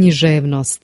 književnost.